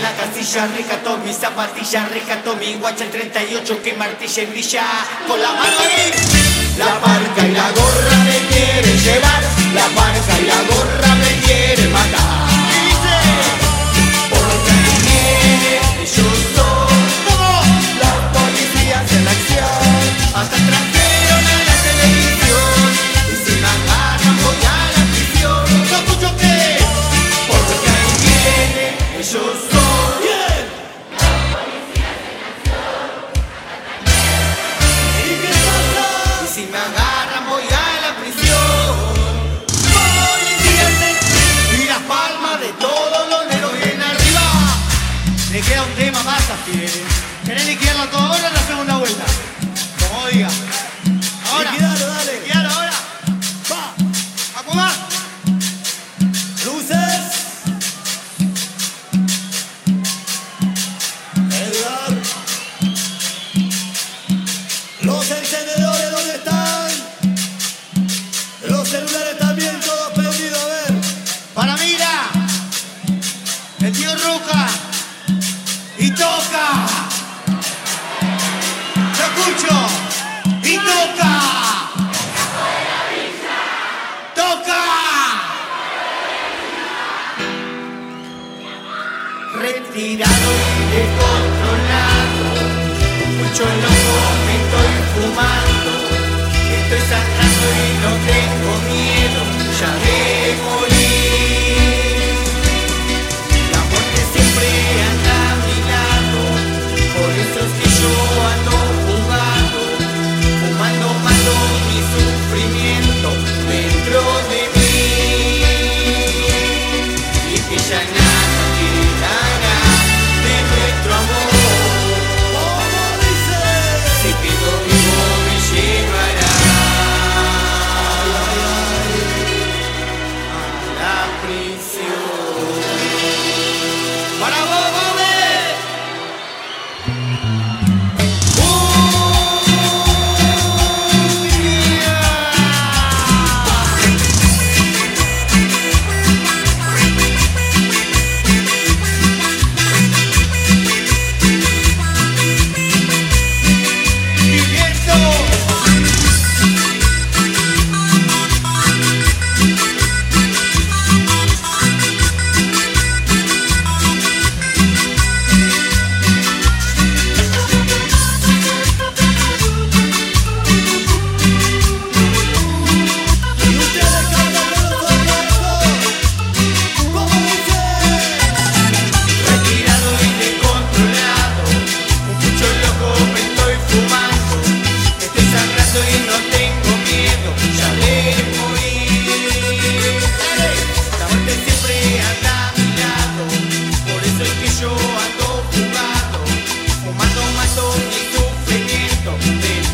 la castilla, rica mi zapatilla, rica mi guacha el 38 que martilla y brilla con la mano ahí. La parca y la gorra me quiere llevar, la parca y la gorra me quiere matar.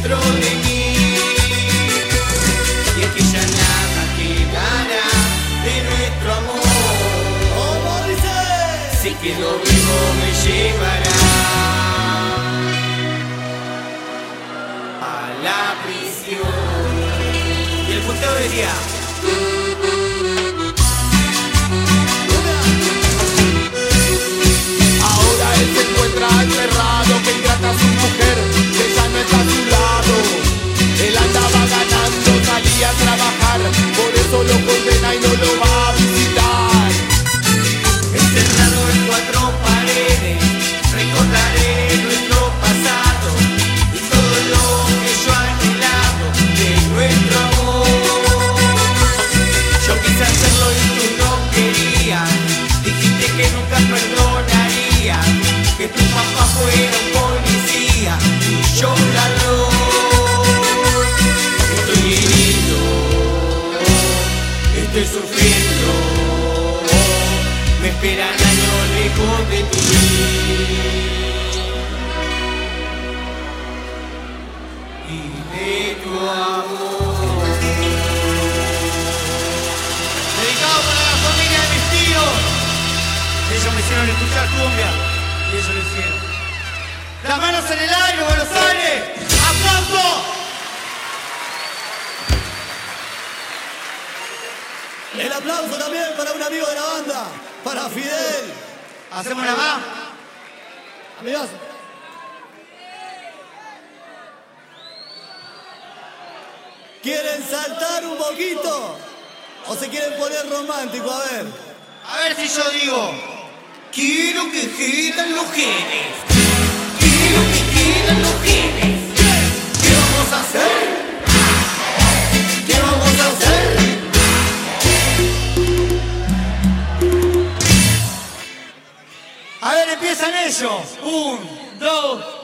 dentro de mí. Y es que ya nada quedará de nuestro amor. Si quedo vivo me llevará a la prisión. Y el punteo decía. piranhaño hijo de tu y de tu amor. Dedicado para la familia de mis tíos. Ellos me hicieron escuchar cumbia y ellos lo hicieron. Las manos en el aire, Buenos Aires. ¡Aplauso! El aplauso también para un amigo de la banda para Fidel. Hacemos una más. Amigos. ¿Quieren saltar un poquito? ¿O se quieren poner romántico? A ver. A ver si yo digo. Quiero que giran los genes. Quiero que giran los genes. empiezan ellos. Un, dos,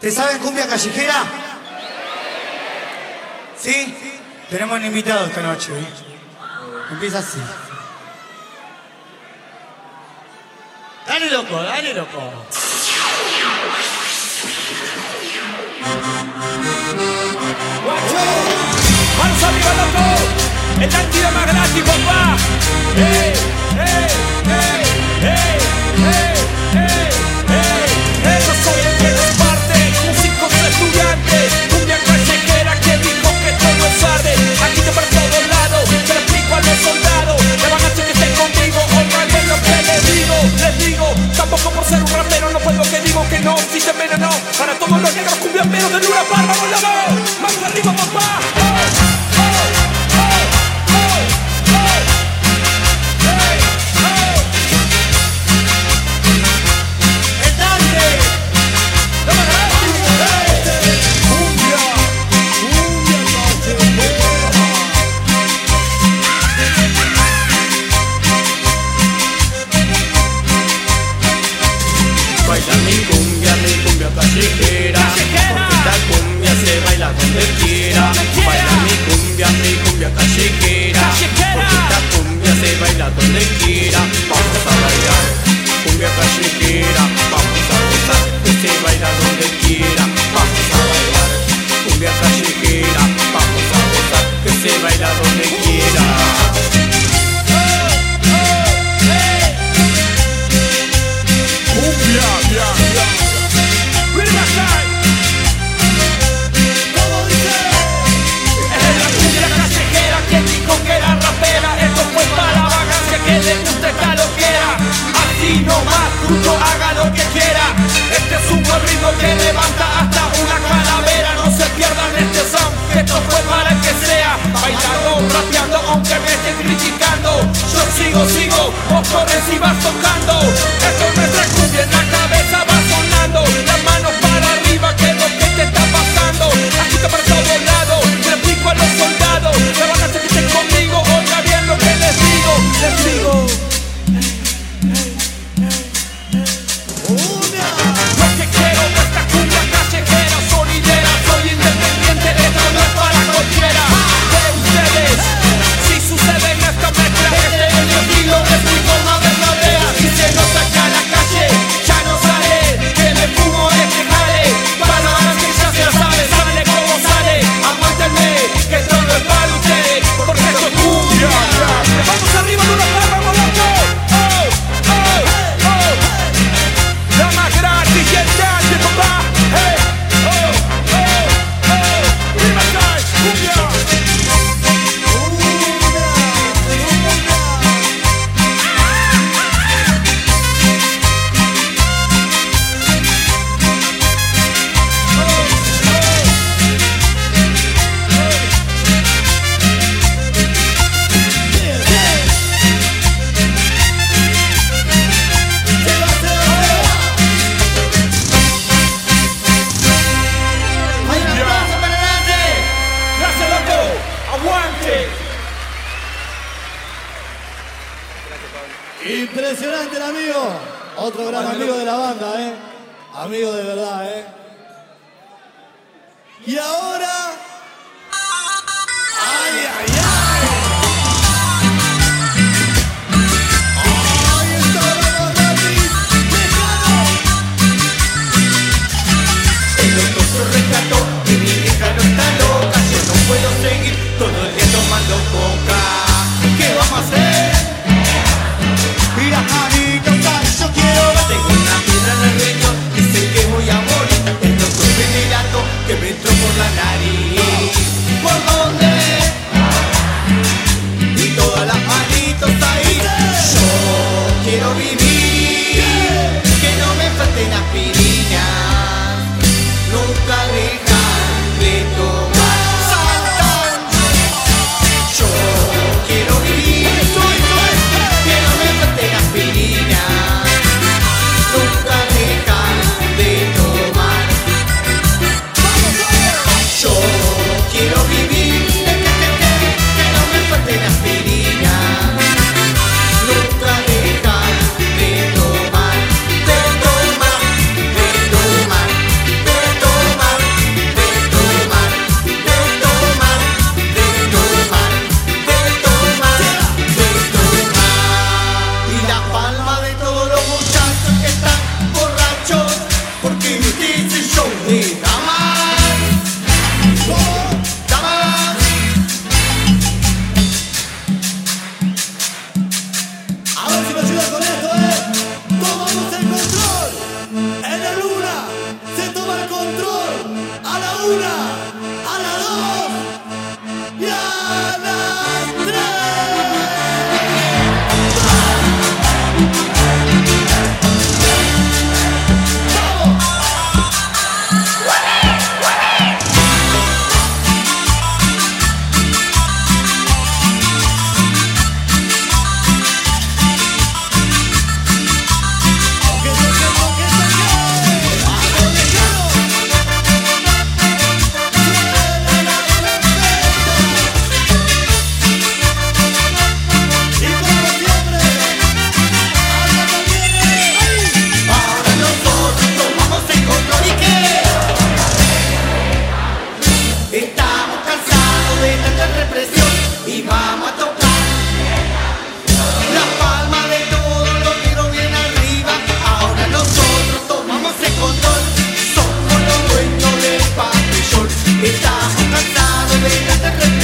¿Te saben cumbia callejera? ¿Sí? Tenemos un invitado esta noche. ¿eh? Empieza así. Dale loco, dale loco. ¡Vamos arriba, loco! ¡El tiro más gratis, papá! ¡Ey, ey, ey, ey, ey! haga lo que quiera. Este es un buen que levanta hasta una calavera. No se pierdan este sound, que esto fue para el que sea. Bailando, rapeando, aunque me estén criticando. Yo sigo, sigo. Y Música